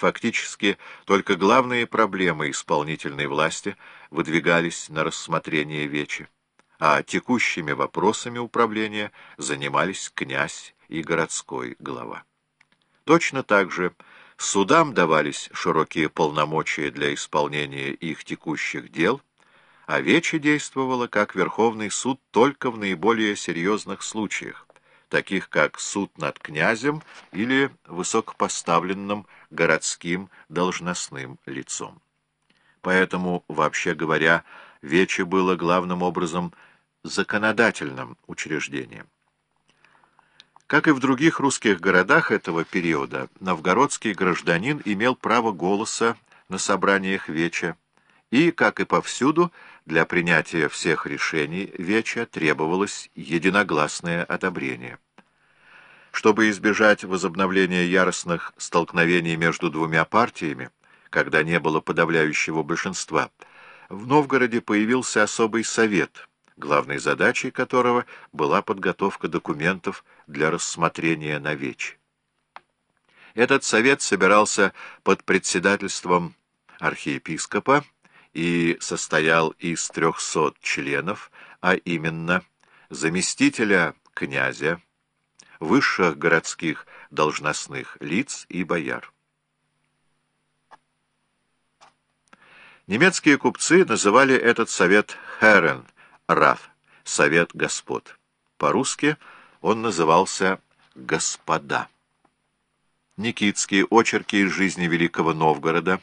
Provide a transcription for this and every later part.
Фактически, только главные проблемы исполнительной власти выдвигались на рассмотрение Вечи, а текущими вопросами управления занимались князь и городской глава. Точно так же судам давались широкие полномочия для исполнения их текущих дел, а Вече действовала как Верховный суд только в наиболее серьезных случаях, таких как суд над князем или высокопоставленным городским должностным лицом. Поэтому, вообще говоря, Вече было главным образом законодательным учреждением. Как и в других русских городах этого периода, новгородский гражданин имел право голоса на собраниях Веча, и, как и повсюду, для принятия всех решений Веча требовалось единогласное одобрение. Чтобы избежать возобновления яростных столкновений между двумя партиями, когда не было подавляющего большинства, в Новгороде появился особый совет – главной задачей которого была подготовка документов для рассмотрения на вече. Этот совет собирался под председательством архиепископа и состоял из трехсот членов, а именно заместителя князя, высших городских должностных лиц и бояр. Немецкие купцы называли этот совет «Херен», Раф, Совет Господ. По-русски он назывался «Господа». Никитские очерки из жизни Великого Новгорода,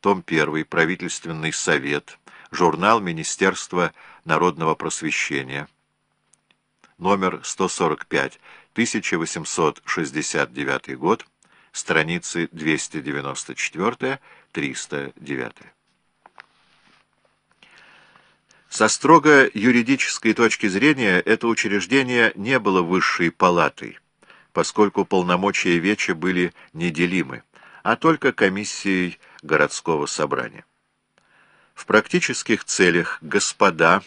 том 1, правительственный совет, журнал Министерства народного просвещения, номер 145, 1869 год, страницы 294-309. Со строго юридической точки зрения это учреждение не было высшей палатой, поскольку полномочия Веча были неделимы, а только комиссией городского собрания. В практических целях господа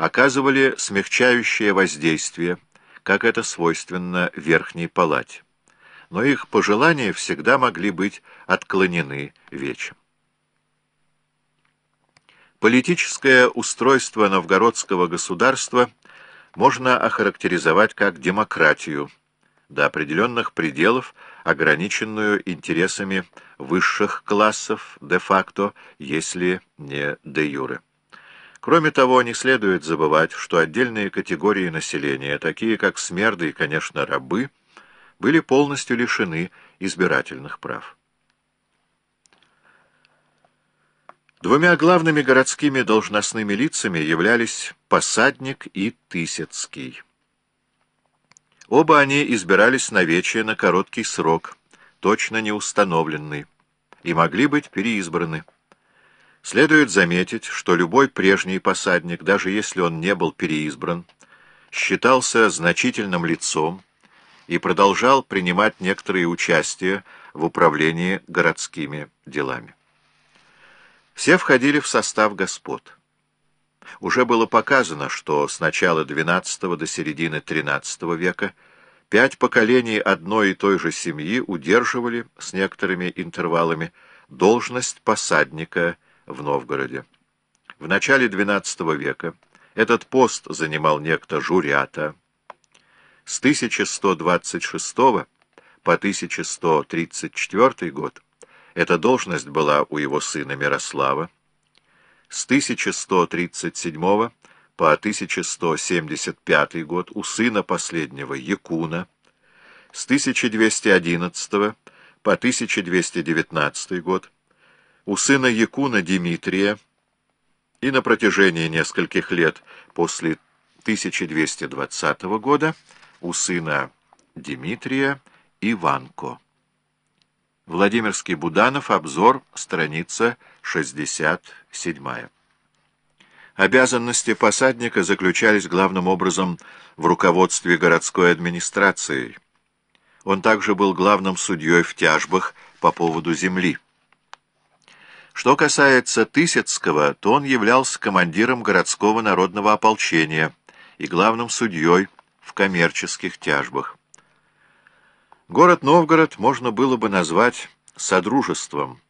оказывали смягчающее воздействие, как это свойственно верхней палате, но их пожелания всегда могли быть отклонены Вечем. Политическое устройство новгородского государства можно охарактеризовать как демократию, до определенных пределов, ограниченную интересами высших классов де-факто, если не де-юре. Кроме того, не следует забывать, что отдельные категории населения, такие как смерды и, конечно, рабы, были полностью лишены избирательных прав. Двумя главными городскими должностными лицами являлись Посадник и Тысяцкий. Оба они избирались на вече на короткий срок, точно не установленный, и могли быть переизбраны. Следует заметить, что любой прежний посадник, даже если он не был переизбран, считался значительным лицом и продолжал принимать некоторые участия в управлении городскими делами. Все входили в состав господ. Уже было показано, что с начала XII до середины XIII века пять поколений одной и той же семьи удерживали с некоторыми интервалами должность посадника в Новгороде. В начале XII века этот пост занимал некто Журята. С 1126 по 1134 год эта должность была у его сына Мирослава. С 1137 по 1175 год у сына последнего Якуна. С 1211 по 1219 год у сына Якуна Дмитрия и на протяжении нескольких лет после 1220 года у сына Дмитрия Иванко. Владимирский Буданов, обзор, страница 67. Обязанности посадника заключались главным образом в руководстве городской администрацией. Он также был главным судьей в тяжбах по поводу земли. Что касается Тысяцкого, то он являлся командиром городского народного ополчения и главным судьей в коммерческих тяжбах. Город Новгород можно было бы назвать содружеством